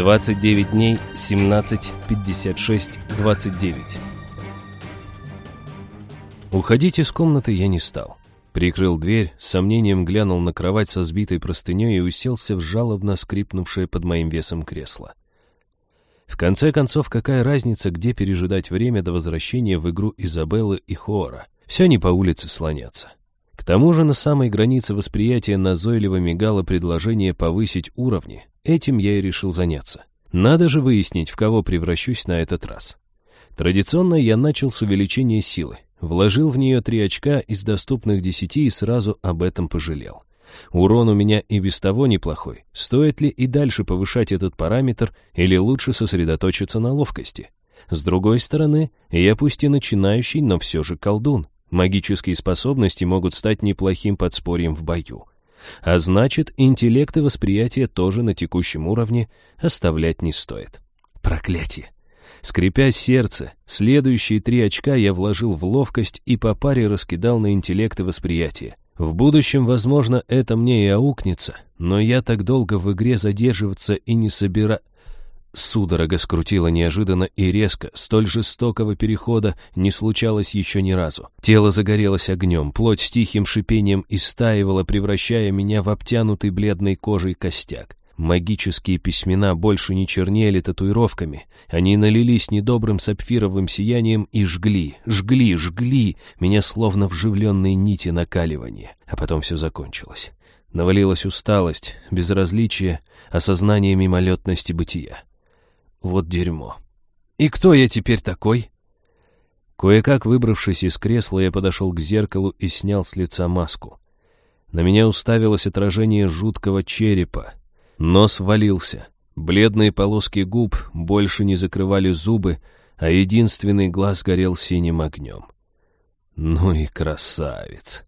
29 дней, 17, 56, 29. Уходить из комнаты я не стал. Прикрыл дверь, с сомнением глянул на кровать со сбитой простыней и уселся в жалобно скрипнувшее под моим весом кресло. В конце концов, какая разница, где пережидать время до возвращения в игру Изабеллы и Хоора? Все не по улице слоняться. К тому же на самой границе восприятия назойливо мигало предложение повысить уровни. Этим я и решил заняться. Надо же выяснить, в кого превращусь на этот раз. Традиционно я начал с увеличения силы. Вложил в нее три очка из доступных десяти и сразу об этом пожалел. Урон у меня и без того неплохой. Стоит ли и дальше повышать этот параметр или лучше сосредоточиться на ловкости? С другой стороны, я пусть и начинающий, но все же колдун. Магические способности могут стать неплохим подспорьем в бою. А значит, интеллект и восприятие тоже на текущем уровне оставлять не стоит. Проклятие! Скрипя сердце, следующие три очка я вложил в ловкость и по паре раскидал на интеллект и восприятие. В будущем, возможно, это мне и аукнется, но я так долго в игре задерживаться и не собира... Судорога скрутила неожиданно и резко, столь жестокого перехода не случалось еще ни разу. Тело загорелось огнем, плоть с тихим шипением истаивала, превращая меня в обтянутый бледной кожей костяк. Магические письмена больше не чернели татуировками. Они налились недобрым сапфировым сиянием и жгли, жгли, жгли, меня словно вживленные нити накаливания. А потом все закончилось. Навалилась усталость, безразличие, осознание мимолетности бытия. Вот дерьмо. И кто я теперь такой? Кое-как выбравшись из кресла, я подошел к зеркалу и снял с лица маску. На меня уставилось отражение жуткого черепа, Нос валился. Бледные полоски губ больше не закрывали зубы, а единственный глаз горел синим огнем. Ну и красавец.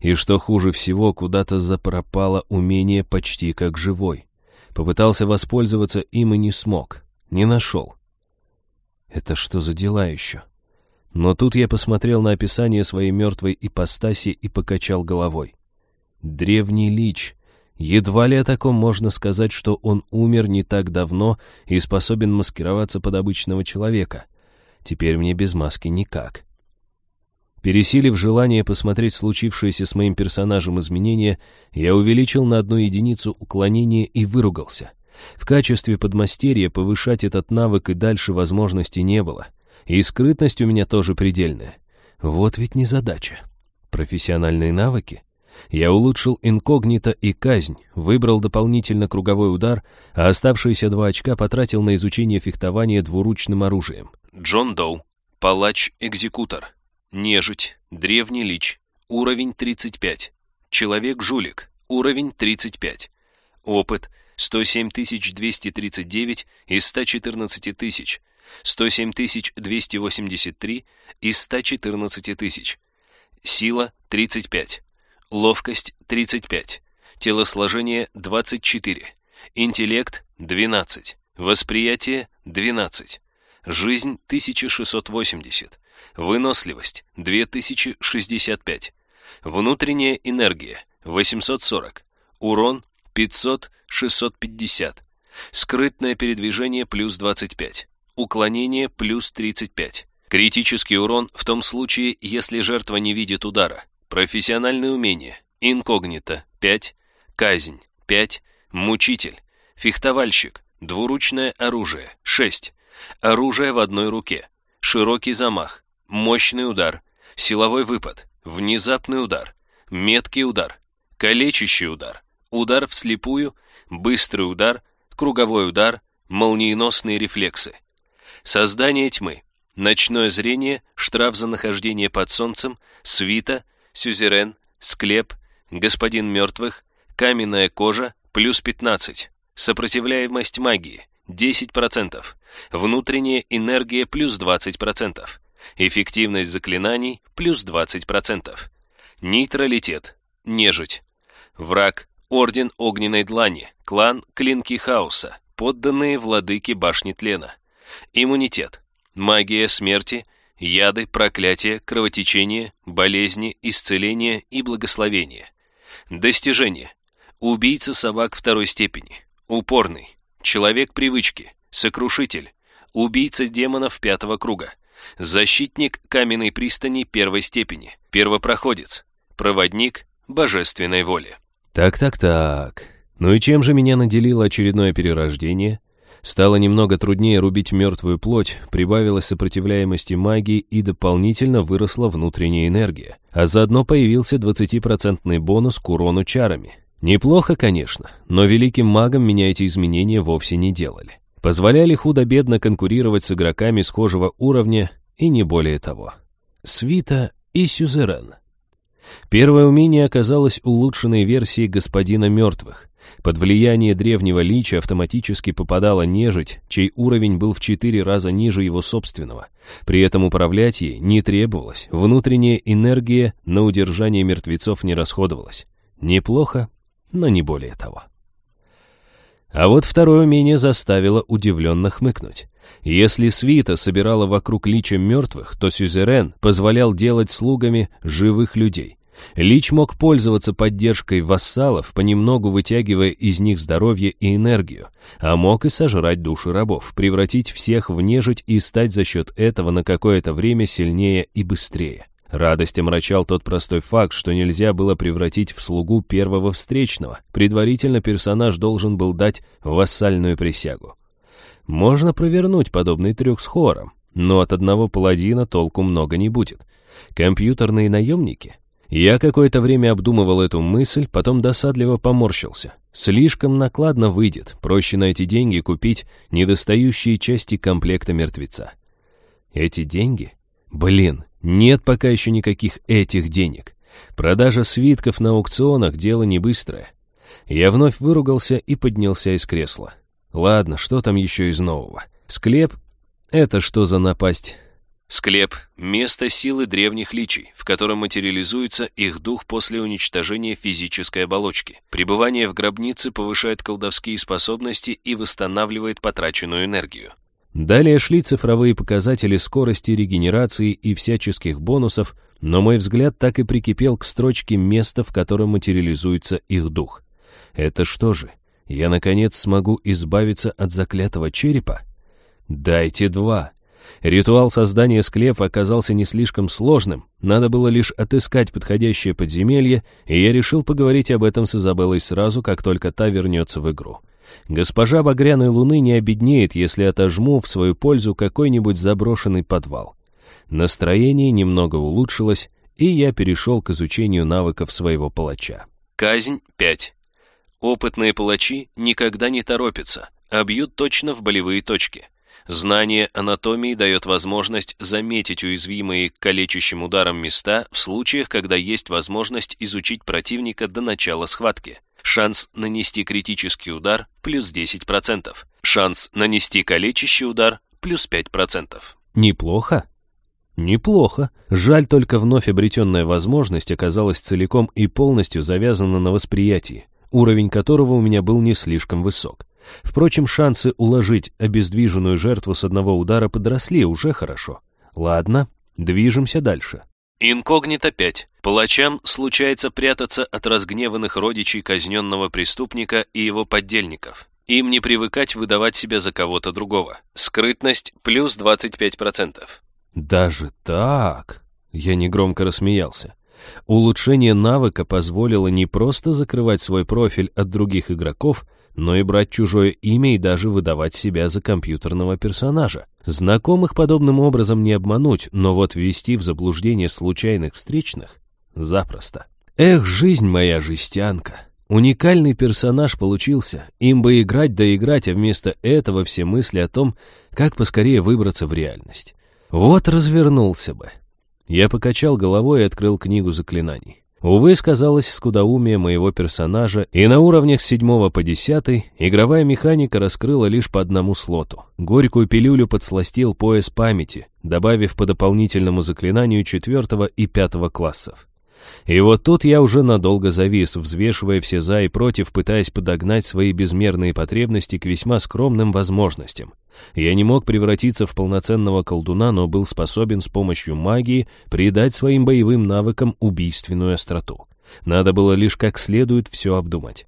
И что хуже всего, куда-то запропало умение почти как живой. Попытался воспользоваться им и не смог. Не нашел. Это что за дела еще? Но тут я посмотрел на описание своей мертвой ипостаси и покачал головой. Древний лич, Едва ли о таком можно сказать, что он умер не так давно и способен маскироваться под обычного человека. Теперь мне без маски никак. Пересилив желание посмотреть случившееся с моим персонажем изменения, я увеличил на одну единицу уклонение и выругался. В качестве подмастерья повышать этот навык и дальше возможности не было. И скрытность у меня тоже предельная. Вот ведь незадача. Профессиональные навыки? Я улучшил инкогнито и казнь, выбрал дополнительно круговой удар, а оставшиеся два очка потратил на изучение фехтования двуручным оружием. Джон Доу, палач-экзекутор, нежить, древний лич, уровень 35, человек-жулик, уровень 35, опыт 107 239 из 114 тысяч, 107 283 из 114 тысяч, сила 35. Ловкость 35. Телосложение 24. Интеллект 12. Восприятие 12. Жизнь 1680. Выносливость 2065. Внутренняя энергия 840. Урон 500-650. Скрытное передвижение плюс 25. Уклонение плюс 35. Критический урон в том случае, если жертва не видит удара. Профессиональные умения. Инкогнито. 5. Казнь. 5. Мучитель. Фехтовальщик. Двуручное оружие. 6. Оружие в одной руке. Широкий замах. Мощный удар. Силовой выпад. Внезапный удар. Меткий удар. Калечащий удар. Удар вслепую. Быстрый удар. Круговой удар. Молниеносные рефлексы. Создание тьмы. Ночное зрение. Штраф за нахождение под солнцем. Свита сюзерен, склеп, господин мертвых, каменная кожа, плюс 15, сопротивляемость магии, 10%, внутренняя энергия, плюс 20%, эффективность заклинаний, плюс 20%, нейтралитет, нежить, враг, орден огненной длани, клан клинки хаоса, подданные владыки башни тлена, иммунитет, магия смерти – яды, проклятия, кровотечение, болезни, исцеление и благословение. Достижение. Убийца собак второй степени. Упорный. Человек привычки. Сокрушитель. Убийца демонов пятого круга. Защитник каменной пристани первой степени. Первопроходец. Проводник божественной воли. Так-так-так. Ну и чем же меня наделило очередное перерождение? Стало немного труднее рубить мертвую плоть, прибавилась сопротивляемости магии и дополнительно выросла внутренняя энергия. А заодно появился 20% бонус к урону чарами. Неплохо, конечно, но великим магом меня эти изменения вовсе не делали. Позволяли худо-бедно конкурировать с игроками схожего уровня и не более того. Свита и Сюзерен. Первое умение оказалось улучшенной версией господина мертвых. Под влияние древнего лича автоматически попадала нежить, чей уровень был в четыре раза ниже его собственного. При этом управлять ей не требовалось, внутренняя энергия на удержание мертвецов не расходовалась. Неплохо, но не более того. А вот второе умение заставило удивленно хмыкнуть. Если свита собирала вокруг лича мертвых, то сюзерен позволял делать слугами живых людей. Лич мог пользоваться поддержкой вассалов, понемногу вытягивая из них здоровье и энергию, а мог и сожрать души рабов, превратить всех в нежить и стать за счет этого на какое-то время сильнее и быстрее. Радость омрачал тот простой факт, что нельзя было превратить в слугу первого встречного. Предварительно персонаж должен был дать вассальную присягу. Можно провернуть подобный трюк с хором, но от одного паладина толку много не будет. Компьютерные наемники? Я какое-то время обдумывал эту мысль, потом досадливо поморщился. Слишком накладно выйдет, проще на эти деньги купить недостающие части комплекта мертвеца. Эти деньги? Блин, нет пока еще никаких этих денег. Продажа свитков на аукционах – дело не быстрое. Я вновь выругался и поднялся из кресла. Ладно, что там еще из нового? Склеп? Это что за напасть? Склеп – место силы древних личий, в котором материализуется их дух после уничтожения физической оболочки. Пребывание в гробнице повышает колдовские способности и восстанавливает потраченную энергию. Далее шли цифровые показатели скорости регенерации и всяческих бонусов, но мой взгляд так и прикипел к строчке места, в котором материализуется их дух. Это что же, я наконец смогу избавиться от заклятого черепа? Дайте два. Ритуал создания склепа оказался не слишком сложным, надо было лишь отыскать подходящее подземелье, и я решил поговорить об этом с Изабеллой сразу, как только та вернется в игру. Госпожа Багряной Луны не обеднеет, если отожму в свою пользу какой-нибудь заброшенный подвал. Настроение немного улучшилось, и я перешел к изучению навыков своего палача. Казнь 5. Опытные палачи никогда не торопятся, а бьют точно в болевые точки. Знание анатомии дает возможность заметить уязвимые калечащим ударом места в случаях, когда есть возможность изучить противника до начала схватки. Шанс нанести критический удар плюс 10%. Шанс нанести калечащий удар плюс 5%. Неплохо. Неплохо. Жаль только вновь обретенная возможность оказалась целиком и полностью завязана на восприятии, уровень которого у меня был не слишком высок. Впрочем, шансы уложить обездвиженную жертву с одного удара подросли уже хорошо. Ладно, движемся дальше. Инкогнито 5. Палачам случается прятаться от разгневанных родичей казненного преступника и его поддельников. Им не привыкать выдавать себя за кого-то другого. Скрытность плюс 25%. Даже так? Я негромко рассмеялся. Улучшение навыка позволило не просто закрывать свой профиль от других игроков, но и брать чужое имя и даже выдавать себя за компьютерного персонажа. Знакомых подобным образом не обмануть, но вот ввести в заблуждение случайных встречных — запросто. Эх, жизнь моя жестянка. Уникальный персонаж получился, им бы играть да играть, а вместо этого все мысли о том, как поскорее выбраться в реальность. Вот развернулся бы. Я покачал головой и открыл книгу заклинаний. Увы, сказалось скудоумие моего персонажа, и на уровнях с 7 по 10 игровая механика раскрыла лишь по одному слоту. Горькую пилюлю подсластил пояс памяти, добавив по дополнительному заклинанию 4 и 5 классов. И вот тут я уже надолго завис, взвешивая все за и против, пытаясь подогнать свои безмерные потребности к весьма скромным возможностям. Я не мог превратиться в полноценного колдуна, но был способен с помощью магии придать своим боевым навыкам убийственную остроту. Надо было лишь как следует все обдумать.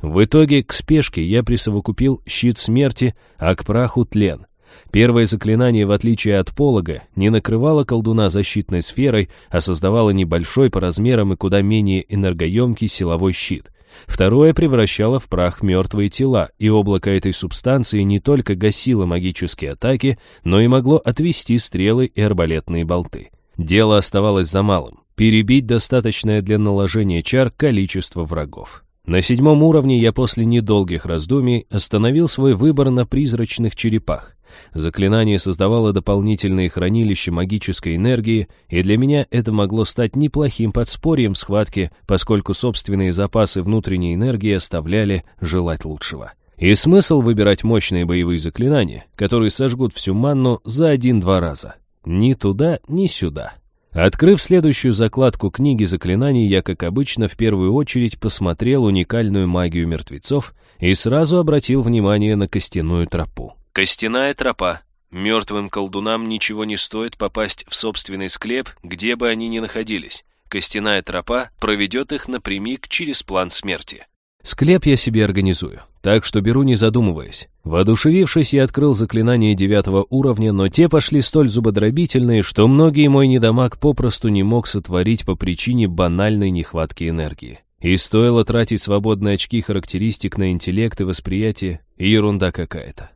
В итоге к спешке я присовокупил щит смерти, а к праху тлен. Первое заклинание, в отличие от полога, не накрывало колдуна защитной сферой, а создавало небольшой по размерам и куда менее энергоемкий силовой щит. Второе превращало в прах мертвые тела, и облако этой субстанции не только гасило магические атаки, но и могло отвести стрелы и арбалетные болты. Дело оставалось за малым — перебить достаточное для наложения чар количество врагов. На седьмом уровне я после недолгих раздумий остановил свой выбор на призрачных черепах. Заклинание создавало дополнительные хранилища магической энергии, и для меня это могло стать неплохим подспорьем схватки, поскольку собственные запасы внутренней энергии оставляли желать лучшего. И смысл выбирать мощные боевые заклинания, которые сожгут всю манну за один-два раза. Ни туда, ни сюда. Открыв следующую закладку книги заклинаний, я, как обычно, в первую очередь посмотрел уникальную магию мертвецов и сразу обратил внимание на костяную тропу. Костяная тропа. Мертвым колдунам ничего не стоит попасть в собственный склеп, где бы они ни находились. Костяная тропа проведет их напрямик через план смерти. Склеп я себе организую, так что беру не задумываясь. Воодушевившись, я открыл заклинания девятого уровня, но те пошли столь зубодробительные, что многие мой недомаг попросту не мог сотворить по причине банальной нехватки энергии. И стоило тратить свободные очки характеристик на интеллект и восприятие, ерунда какая-то.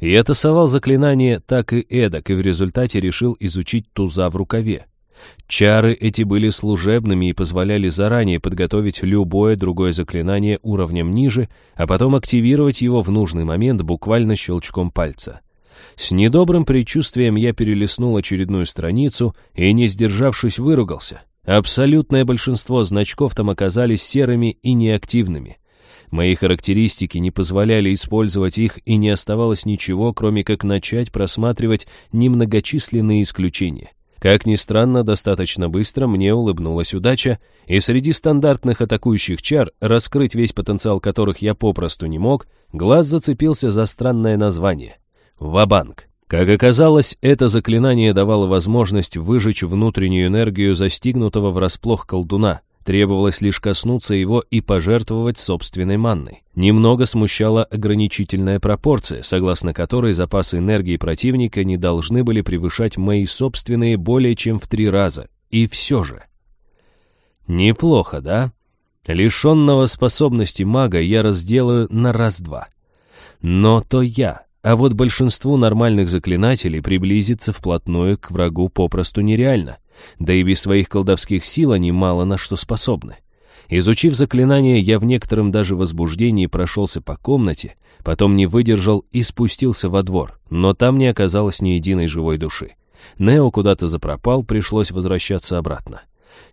Я тасовал заклинание так и эдак, и в результате решил изучить туза в рукаве. Чары эти были служебными и позволяли заранее подготовить любое другое заклинание уровнем ниже, а потом активировать его в нужный момент буквально щелчком пальца. С недобрым предчувствием я перелистнул очередную страницу и, не сдержавшись, выругался. Абсолютное большинство значков там оказались серыми и неактивными. Мои характеристики не позволяли использовать их, и не оставалось ничего, кроме как начать просматривать немногочисленные исключения. Как ни странно, достаточно быстро мне улыбнулась удача, и среди стандартных атакующих чар, раскрыть весь потенциал которых я попросту не мог, глаз зацепился за странное название — Вабанк. Как оказалось, это заклинание давало возможность выжечь внутреннюю энергию застигнутого врасплох колдуна, Требовалось лишь коснуться его и пожертвовать собственной манной. Немного смущала ограничительная пропорция, согласно которой запасы энергии противника не должны были превышать мои собственные более чем в три раза. И все же. Неплохо, да? Лишенного способности мага я разделаю на раз-два. Но то я, а вот большинству нормальных заклинателей приблизиться вплотную к врагу попросту нереально — да и без своих колдовских сил они мало на что способны. Изучив заклинание, я в некотором даже возбуждении прошелся по комнате, потом не выдержал и спустился во двор, но там не оказалось ни единой живой души. Нео куда-то запропал, пришлось возвращаться обратно.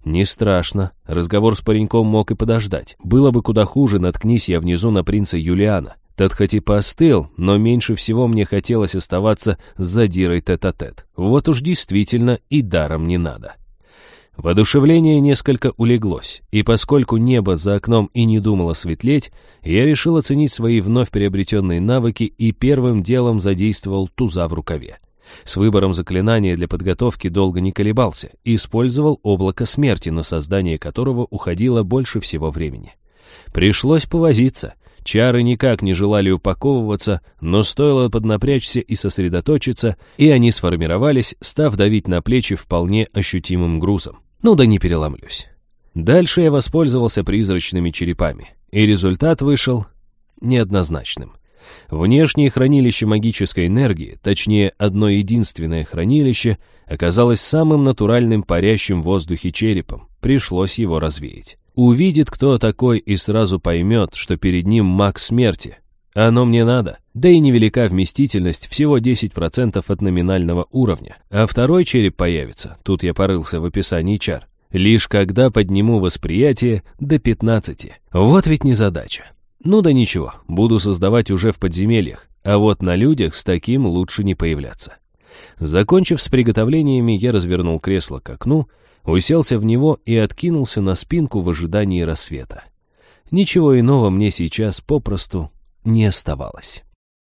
Не страшно, разговор с пареньком мог и подождать. Было бы куда хуже, наткнись я внизу на принца Юлиана. Тот хоть и поостыл, но меньше всего мне хотелось оставаться с задирой тет-а-тет. -тет. Вот уж действительно и даром не надо. Воодушевление несколько улеглось, и поскольку небо за окном и не думало светлеть, я решил оценить свои вновь приобретенные навыки и первым делом задействовал туза в рукаве. С выбором заклинания для подготовки долго не колебался и использовал облако смерти, на создание которого уходило больше всего времени. Пришлось повозиться — Чары никак не желали упаковываться, но стоило поднапрячься и сосредоточиться, и они сформировались, став давить на плечи вполне ощутимым грузом. Ну да не переломлюсь. Дальше я воспользовался призрачными черепами, и результат вышел неоднозначным. Внешнее хранилище магической энергии, точнее, одно единственное хранилище, оказалось самым натуральным парящим в воздухе черепом, пришлось его развеять. Увидит кто такой и сразу поймет, что перед ним маг смерти. Оно мне надо. Да и невелика вместительность, всего 10% от номинального уровня. А второй череп появится, тут я порылся в описании чар, лишь когда подниму восприятие до 15. Вот ведь не задача. Ну да ничего, буду создавать уже в подземельях, а вот на людях с таким лучше не появляться. Закончив с приготовлениями, я развернул кресло к окну, уселся в него и откинулся на спинку в ожидании рассвета. Ничего иного мне сейчас попросту не оставалось.